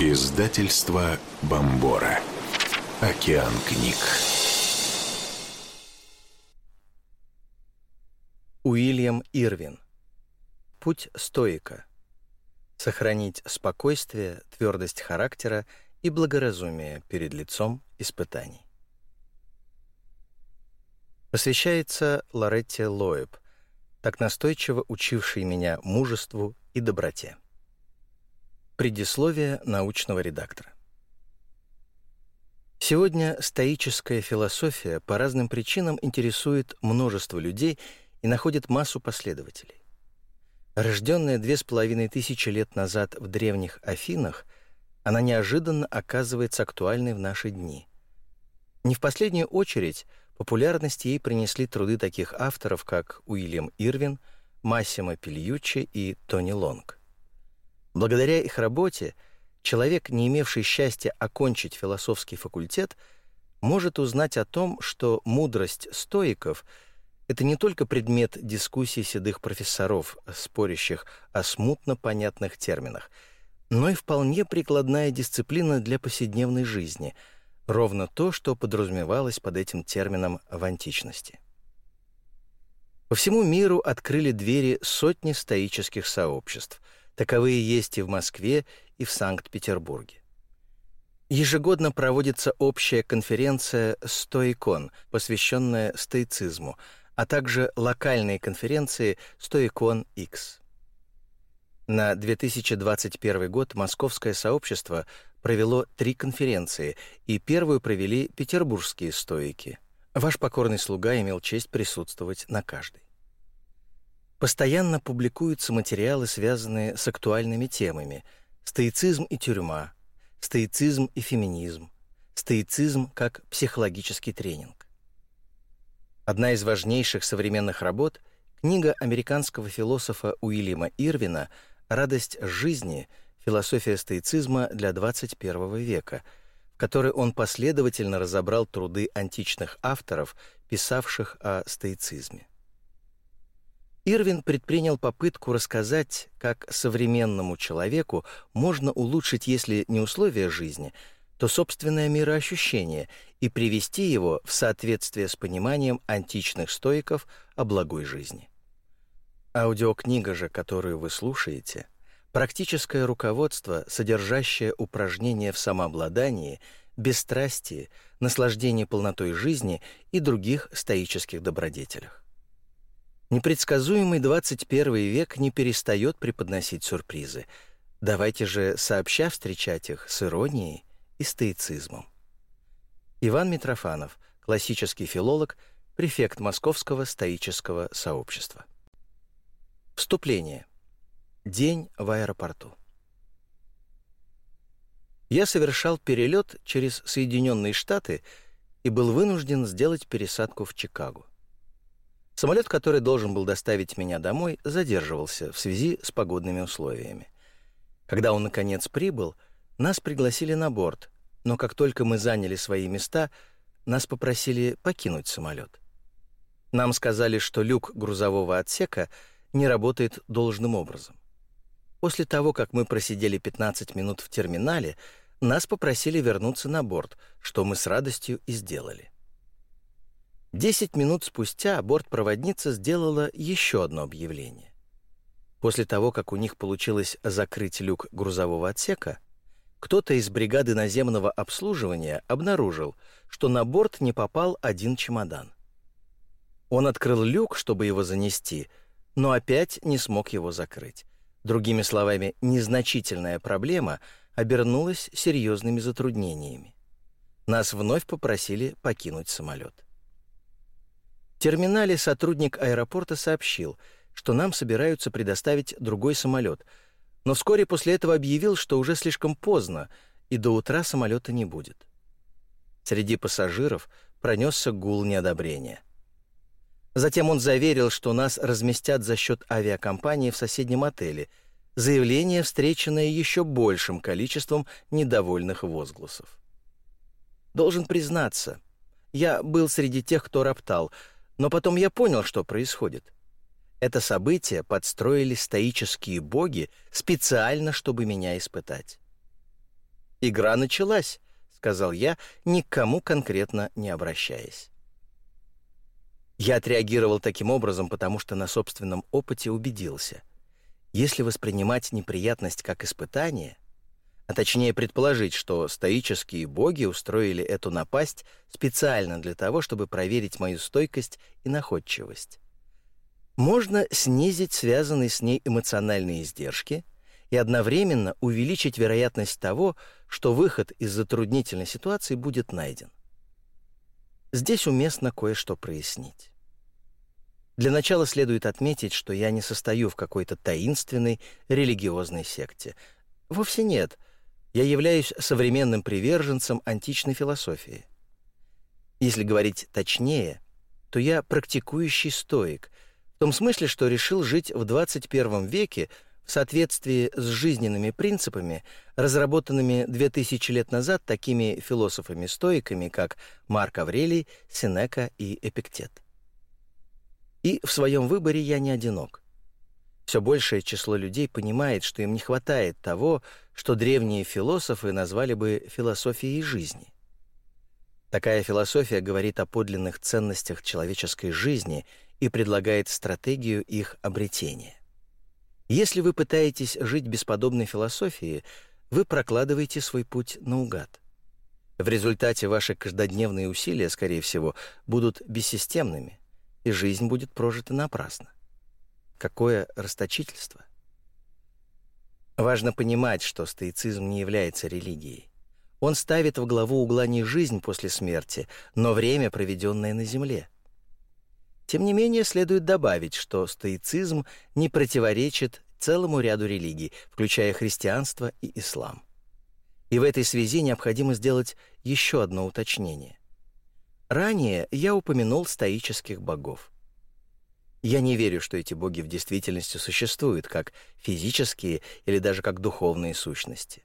Издательство Бомбора. Океан книг. Уильям Ирвин. Путь стоика. Сохранить спокойствие, твердость характера и благоразумие перед лицом испытаний. Посвящается Лоретте Лоэб, так настойчиво учившей меня мужеству и доброте. Предисловие научного редактора. Сегодня стоическая философия по разным причинам интересует множество людей и находит массу последователей. Рожденная две с половиной тысячи лет назад в древних Афинах, она неожиданно оказывается актуальной в наши дни. Не в последнюю очередь популярность ей принесли труды таких авторов, как Уильям Ирвин, Массимо Пильюччи и Тони Лонг. Благодаря их работе человек, не имевший счастья окончить философский факультет, может узнать о том, что мудрость стоиков — это не только предмет дискуссий седых профессоров, спорящих о смутно понятных терминах, но и вполне прикладная дисциплина для повседневной жизни, ровно то, что подразумевалось под этим термином в античности. По всему миру открыли двери сотни стоических сообществ. Таковые есть и в Москве, и в Санкт-Петербурге. Ежегодно проводится общая конференция «Стоикон», посвященная стоицизму – а также локальные конференции «Стоикон X». На 2021 год московское сообщество провело три конференции, и первую провели петербургские стоики. Ваш покорный слуга имел честь присутствовать на каждой. Постоянно публикуются материалы, связанные с актуальными темами «Стоицизм и тюрьма», «Стоицизм и феминизм», «Стоицизм как психологический тренинг». Одна из важнейших современных работ — книга американского философа Уильяма Ирвина «Радость жизни. Философия стоицизма для 21 века», в которой он последовательно разобрал труды античных авторов, писавших о стоицизме. Ирвин предпринял попытку рассказать, как современному человеку можно улучшить, если не условия жизни — то собственное мироощущение и привести его в соответствие с пониманием античных стоиков о благой жизни. Аудиокнига же, которую вы слушаете, практическое руководство, содержащее упражнения в самообладании, бесстрастии, наслаждении полнотой жизни и других стоических добродетелях. Непредсказуемый 21 век не перестает преподносить сюрпризы. Давайте же, сообща встречать их с иронией и стоицизмом. Иван Митрофанов, классический филолог, префект Московского стоического сообщества. Вступление. День в аэропорту. Я совершал перелет через Соединенные Штаты и был вынужден сделать пересадку в Чикаго. Самолет, который должен был доставить меня домой, задерживался в связи с погодными условиями. Когда он, наконец, прибыл, нас пригласили на борт, но как только мы заняли свои места, нас попросили покинуть самолет. Нам сказали, что люк грузового отсека не работает должным образом. После того, как мы просидели 15 минут в терминале, нас попросили вернуться на борт, что мы с радостью и сделали. Десять минут спустя бортпроводница сделала еще одно объявление. После того, как у них получилось закрыть люк грузового отсека, кто-то из бригады наземного обслуживания обнаружил, что на борт не попал один чемодан. Он открыл люк, чтобы его занести, но опять не смог его закрыть. Другими словами, незначительная проблема обернулась серьезными затруднениями. Нас вновь попросили покинуть самолет. Терминале сотрудник аэропорта сообщил, что нам собираются предоставить другой самолет — но вскоре после этого объявил, что уже слишком поздно, и до утра самолета не будет. Среди пассажиров пронесся гул неодобрения. Затем он заверил, что нас разместят за счет авиакомпании в соседнем отеле, заявление, встреченное еще большим количеством недовольных возгласов. Должен признаться, я был среди тех, кто роптал, но потом я понял, что происходит. Это событие подстроили стоические боги специально, чтобы меня испытать. «Игра началась», — сказал я, никому конкретно не обращаясь. Я отреагировал таким образом, потому что на собственном опыте убедился. Если воспринимать неприятность как испытание, а точнее предположить, что стоические боги устроили эту напасть специально для того, чтобы проверить мою стойкость и находчивость, можно снизить связанные с ней эмоциональные издержки и одновременно увеличить вероятность того, что выход из затруднительной ситуации будет найден. Здесь уместно кое-что прояснить. Для начала следует отметить, что я не состою в какой-то таинственной религиозной секте. Вовсе нет. Я являюсь современным приверженцем античной философии. Если говорить точнее, то я практикующий стоик, в том смысле, что решил жить в 21 веке в соответствии с жизненными принципами, разработанными 2000 лет назад такими философами-стоиками, как Марк Аврелий, Сенека и Эпиктет. И в своем выборе я не одинок. Все большее число людей понимает, что им не хватает того, что древние философы назвали бы философией жизни. Такая философия говорит о подлинных ценностях человеческой жизни и предлагает стратегию их обретения. Если вы пытаетесь жить без подобной философии, вы прокладываете свой путь наугад. В результате ваши каждодневные усилия, скорее всего, будут бессистемными, и жизнь будет прожита напрасно. Какое расточительство! Важно понимать, что стоицизм не является религией. Он ставит в главу угла не жизнь после смерти, но время, проведенное на земле. Тем не менее, следует добавить, что стоицизм не противоречит целому ряду религий, включая христианство и ислам. И в этой связи необходимо сделать еще одно уточнение. Ранее я упомянул стоических богов. Я не верю, что эти боги в действительности существуют как физические или даже как духовные сущности.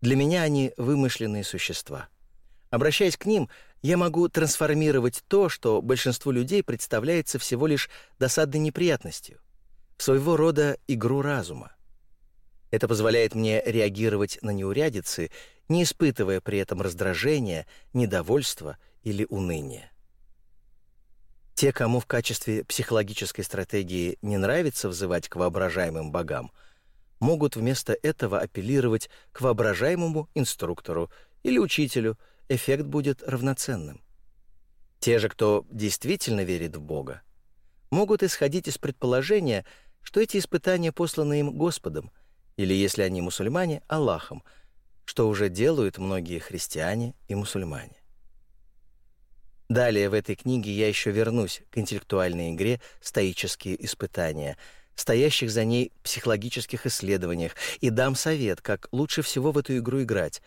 Для меня они вымышленные существа. Обращаясь к ним, я могу трансформировать то, что большинству людей представляется всего лишь досадной неприятностью, в своего рода игру разума. Это позволяет мне реагировать на неурядицы, не испытывая при этом раздражения, недовольства или уныния. Те, кому в качестве психологической стратегии не нравится взывать к воображаемым богам, могут вместо этого апеллировать к воображаемому инструктору или учителю, эффект будет равноценным. Те же, кто действительно верит в Бога, могут исходить из предположения, что эти испытания посланы им Господом, или, если они мусульмане, Аллахом, что уже делают многие христиане и мусульмане. Далее в этой книге я еще вернусь к интеллектуальной игре «Стоические испытания», стоящих за ней психологических исследованиях, и дам совет, как лучше всего в эту игру играть.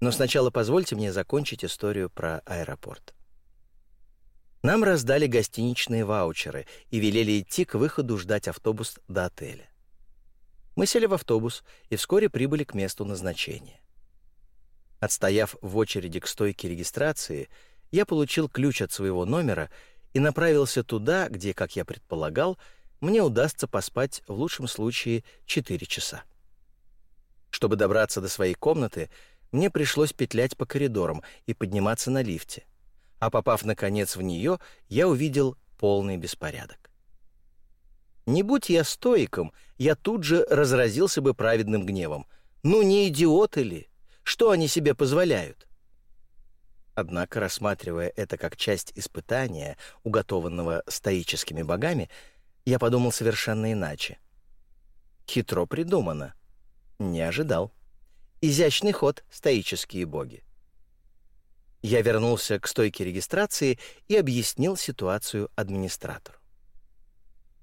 Но сначала позвольте мне закончить историю про аэропорт. Нам раздали гостиничные ваучеры и велели идти к выходу ждать автобус до отеля. Мы сели в автобус и вскоре прибыли к месту назначения. Отстояв в очереди к стойке регистрации, я получил ключ от своего номера и направился туда, где, как я предполагал, мне удастся поспать в лучшем случае 4 часа. Чтобы добраться до своей комнаты, мне пришлось петлять по коридорам и подниматься на лифте. А попав, наконец, в нее, я увидел полный беспорядок. Не будь я стоиком, я тут же разразился бы праведным гневом. Ну не идиоты ли? Что они себе позволяют? Однако, рассматривая это как часть испытания, уготованного стоическими богами, я подумал совершенно иначе. Хитро придумано. Не ожидал. Изящный ход, стоические боги. Я вернулся к стойке регистрации и объяснил ситуацию администратору.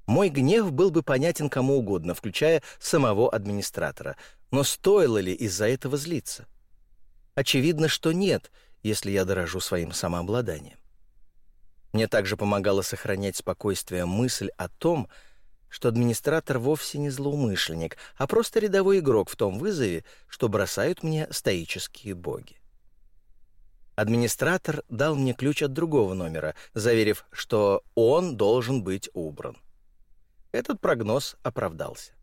Мой гнев был бы понятен кому угодно, включая самого администратора, но стоило ли из-за этого злиться? Очевидно, что нет — если я дорожу своим самообладанием. Мне также помогало сохранять спокойствие мысль о том, что администратор вовсе не злоумышленник, а просто рядовой игрок в том вызове, что бросают мне стоические боги. Администратор дал мне ключ от другого номера, заверив, что он должен быть убран. Этот прогноз оправдался.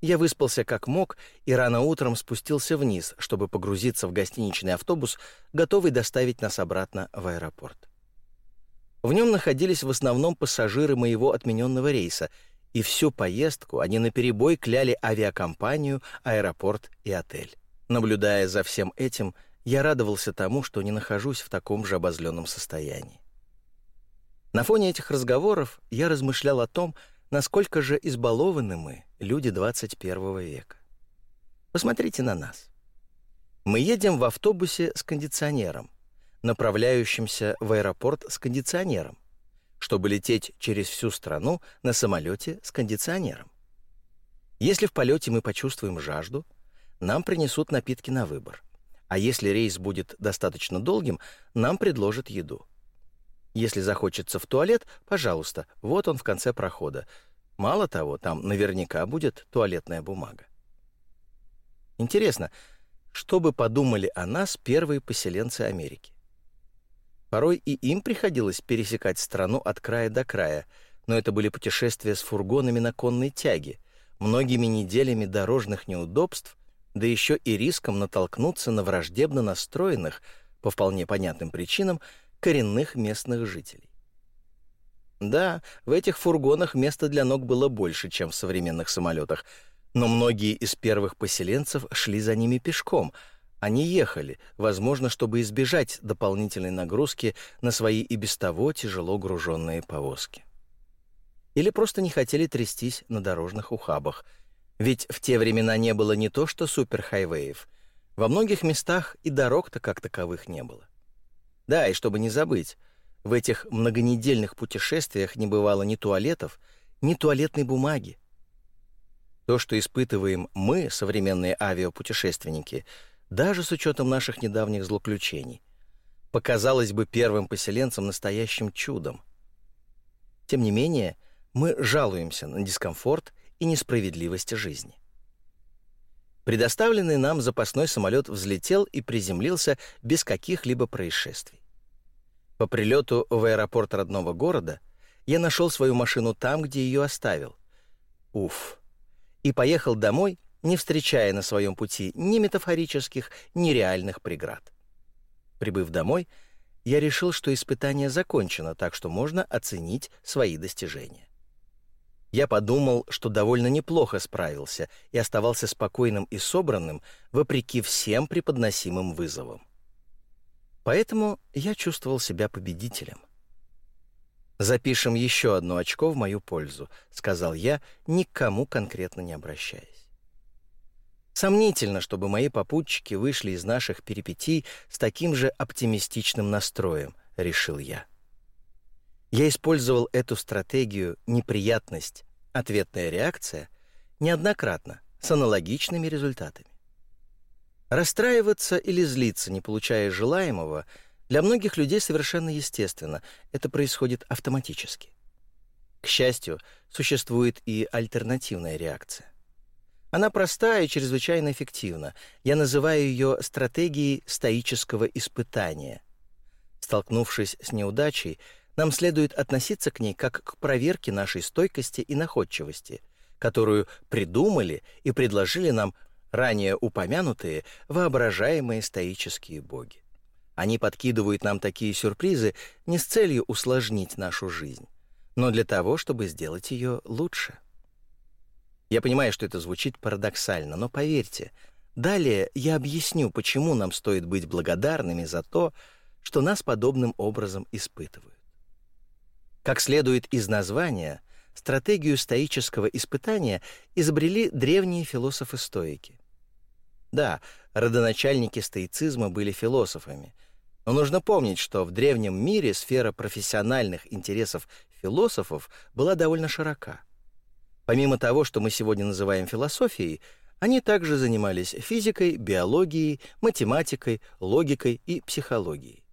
Я выспался как мог и рано утром спустился вниз, чтобы погрузиться в гостиничный автобус, готовый доставить нас обратно в аэропорт. В нем находились в основном пассажиры моего отмененного рейса, и всю поездку они наперебой кляли авиакомпанию, аэропорт и отель. Наблюдая за всем этим, я радовался тому, что не нахожусь в таком же обозленном состоянии. На фоне этих разговоров я размышлял о том, насколько же избалованы мы, люди 21 века. Посмотрите на нас. Мы едем в автобусе с кондиционером, направляющимся в аэропорт с кондиционером, чтобы лететь через всю страну на самолете с кондиционером. Если в полете мы почувствуем жажду, нам принесут напитки на выбор. А если рейс будет достаточно долгим, нам предложат еду. Если захочется в туалет, пожалуйста, вот он в конце прохода. Мало того, там наверняка будет туалетная бумага. Интересно, что бы подумали о нас первые поселенцы Америки? Порой и им приходилось пересекать страну от края до края, но это были путешествия с фургонами на конной тяге, многими неделями дорожных неудобств, да еще и риском натолкнуться на враждебно настроенных, по вполне понятным причинам, коренных местных жителей. Да, в этих фургонах места для ног было больше, чем в современных самолетах, но многие из первых поселенцев шли за ними пешком. Они ехали, возможно, чтобы избежать дополнительной нагрузки на свои и без того тяжело груженные повозки. Или просто не хотели трястись на дорожных ухабах, ведь в те времена не было не то что суперхайвеев, во многих местах и дорог-то как таковых не было. Да, и чтобы не забыть, в этих многонедельных путешествиях не бывало ни туалетов, ни туалетной бумаги. То, что испытываем мы, современные авиапутешественники, даже с учетом наших недавних злоключений, показалось бы первым поселенцам настоящим чудом. Тем не менее, мы жалуемся на дискомфорт и несправедливость жизни. Предоставленный нам запасной самолет взлетел и приземлился без каких-либо происшествий. По прилету в аэропорт родного города я нашел свою машину там, где ее оставил. Уф. И поехал домой, не встречая на своем пути ни метафорических, ни реальных преград. Прибыв домой, я решил, что испытание закончено, так что можно оценить свои достижения. Я подумал, что довольно неплохо справился и оставался спокойным и собранным, вопреки всем преподносимым вызовам. Поэтому я чувствовал себя победителем. «Запишем еще одно очко в мою пользу», — сказал я, никому конкретно не обращаясь. Сомнительно, чтобы мои попутчики вышли из наших перипетий с таким же оптимистичным настроем, решил я. Я использовал эту стратегию «неприятность, ответная реакция» неоднократно, с аналогичными результатами. Расстраиваться или злиться, не получая желаемого, для многих людей совершенно естественно, это происходит автоматически. К счастью, существует и альтернативная реакция. Она простая и чрезвычайно эффективна. Я называю ее стратегией стоического испытания. Столкнувшись с неудачей, нам следует относиться к ней как к проверке нашей стойкости и находчивости, которую придумали и предложили нам ранее упомянутые воображаемые стоические боги. Они подкидывают нам такие сюрпризы не с целью усложнить нашу жизнь, но для того, чтобы сделать ее лучше. Я понимаю, что это звучит парадоксально, но поверьте, далее я объясню, почему нам стоит быть благодарными за то, что нас подобным образом испытывают. Как следует из названия, стратегию стоического испытания изобрели древние философы-стоики. Да, родоначальники стоицизма были философами, но нужно помнить, что в древнем мире сфера профессиональных интересов философов была довольно широка. Помимо того, что мы сегодня называем философией, они также занимались физикой, биологией, математикой, логикой и психологией.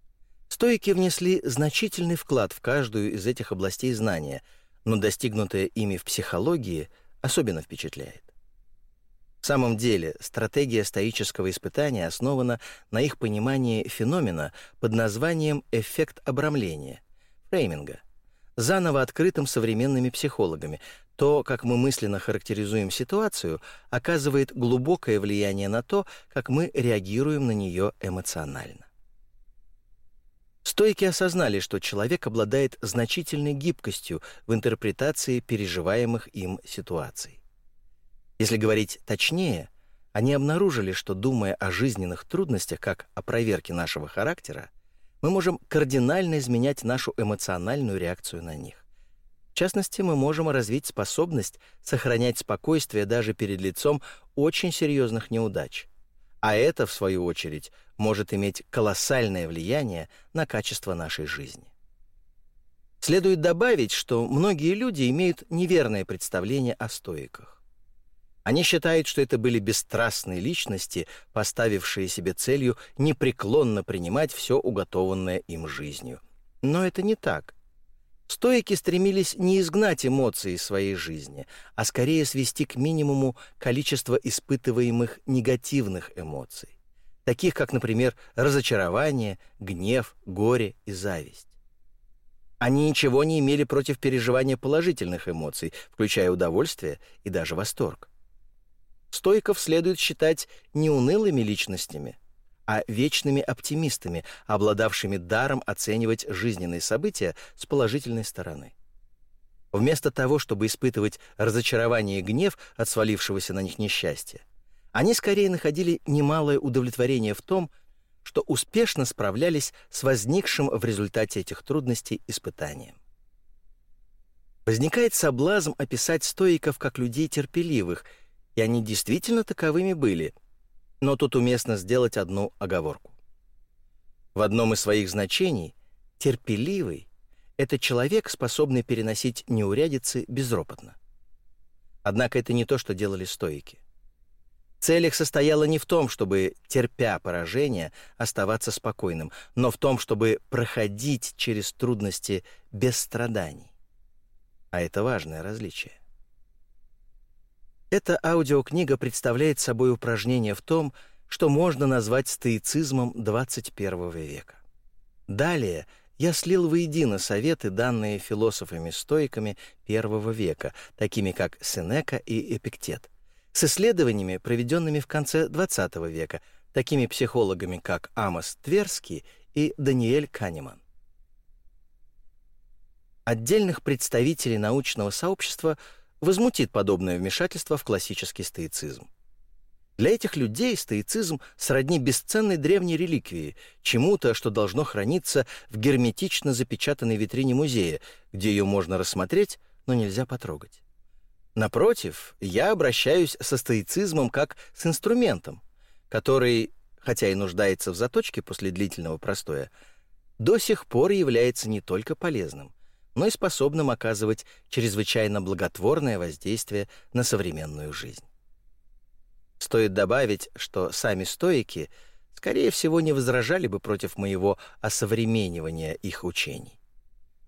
Стоики внесли значительный вклад в каждую из этих областей знания, но достигнутое ими в психологии особенно впечатляет. Самом деле, стратегия стоического испытания основана на их понимании феномена под названием «эффект обрамления» — фрейминга, заново открытым современными психологами. То, как мы мысленно характеризуем ситуацию, оказывает глубокое влияние на то, как мы реагируем на нее эмоционально. Стойки осознали, что человек обладает значительной гибкостью в интерпретации переживаемых им ситуаций. Если говорить точнее, они обнаружили, что, думая о жизненных трудностях как о проверке нашего характера, мы можем кардинально изменять нашу эмоциональную реакцию на них. В частности, мы можем развить способность сохранять спокойствие даже перед лицом очень серьезных неудач. А это, в свою очередь, может иметь колоссальное влияние на качество нашей жизни. Следует добавить, что многие люди имеют неверное представление о стоиках. Они считают, что это были бесстрастные личности, поставившие себе целью непреклонно принимать все уготованное им жизнью. Но это не так. Стоики стремились не изгнать эмоции из своей жизни, а скорее свести к минимуму количество испытываемых негативных эмоций таких как, например, разочарование, гнев, горе и зависть. Они ничего не имели против переживания положительных эмоций, включая удовольствие и даже восторг. Стойков следует считать не унылыми личностями, а вечными оптимистами, обладавшими даром оценивать жизненные события с положительной стороны. Вместо того, чтобы испытывать разочарование и гнев от свалившегося на них несчастья, они скорее находили немалое удовлетворение в том, что успешно справлялись с возникшим в результате этих трудностей испытанием. Возникает соблазн описать стоиков как людей терпеливых, и они действительно таковыми были, но тут уместно сделать одну оговорку. В одном из своих значений терпеливый — это человек, способный переносить неурядицы безропотно. Однако это не то, что делали стоики. Цель их состояла не в том, чтобы, терпя поражение, оставаться спокойным, но в том, чтобы проходить через трудности без страданий. А это важное различие. Эта аудиокнига представляет собой упражнение в том, что можно назвать стоицизмом 21 века. Далее я слил воедино советы, данные философами-стоиками первого века, такими как Сенека и Эпиктет – с исследованиями, проведенными в конце XX века, такими психологами, как Амос Тверский и Даниэль Канеман. Отдельных представителей научного сообщества возмутит подобное вмешательство в классический стоицизм. Для этих людей стоицизм сродни бесценной древней реликвии, чему-то, что должно храниться в герметично запечатанной витрине музея, где ее можно рассмотреть, но нельзя потрогать. Напротив, я обращаюсь со стоицизмом как с инструментом, который, хотя и нуждается в заточке после длительного простоя, до сих пор является не только полезным, но и способным оказывать чрезвычайно благотворное воздействие на современную жизнь. Стоит добавить, что сами стоики, скорее всего, не возражали бы против моего осовременивания их учений.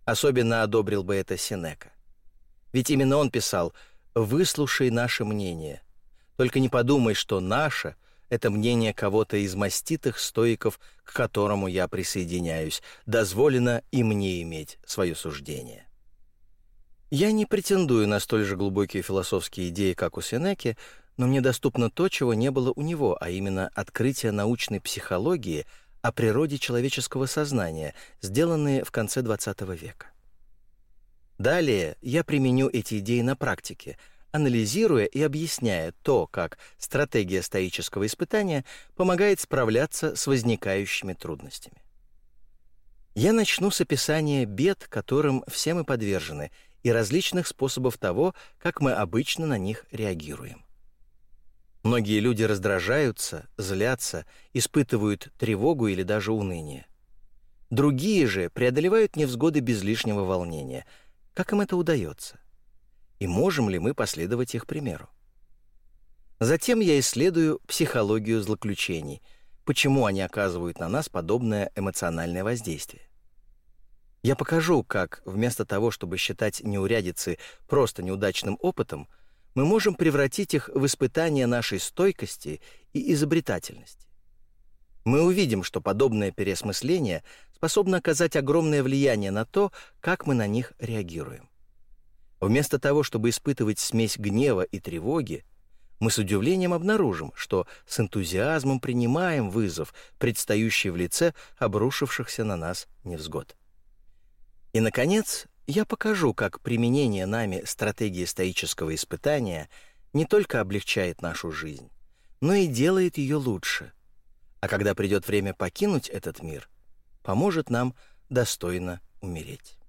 Особенно одобрил бы это Синека. Ведь именно он писал – выслушай наше мнение. Только не подумай, что наше — это мнение кого-то из маститых стоиков, к которому я присоединяюсь. Дозволено и мне иметь свое суждение. Я не претендую на столь же глубокие философские идеи, как у Сенеки, но мне доступно то, чего не было у него, а именно открытие научной психологии о природе человеческого сознания, сделанные в конце XX века. Далее я применю эти идеи на практике, анализируя и объясняя то, как стратегия стоического испытания помогает справляться с возникающими трудностями. Я начну с описания бед, которым все мы подвержены, и различных способов того, как мы обычно на них реагируем. Многие люди раздражаются, злятся, испытывают тревогу или даже уныние. Другие же преодолевают невзгоды без лишнего волнения – как им это удается? И можем ли мы последовать их примеру? Затем я исследую психологию злоключений, почему они оказывают на нас подобное эмоциональное воздействие. Я покажу, как вместо того, чтобы считать неурядицы просто неудачным опытом, мы можем превратить их в испытание нашей стойкости и изобретательности. Мы увидим, что подобное переосмысление способно оказать огромное влияние на то, как мы на них реагируем. Вместо того, чтобы испытывать смесь гнева и тревоги, мы с удивлением обнаружим, что с энтузиазмом принимаем вызов, предстающий в лице обрушившихся на нас невзгод. И, наконец, я покажу, как применение нами стратегии стоического испытания не только облегчает нашу жизнь, но и делает ее лучше. А когда придет время покинуть этот мир, поможет нам достойно умереть.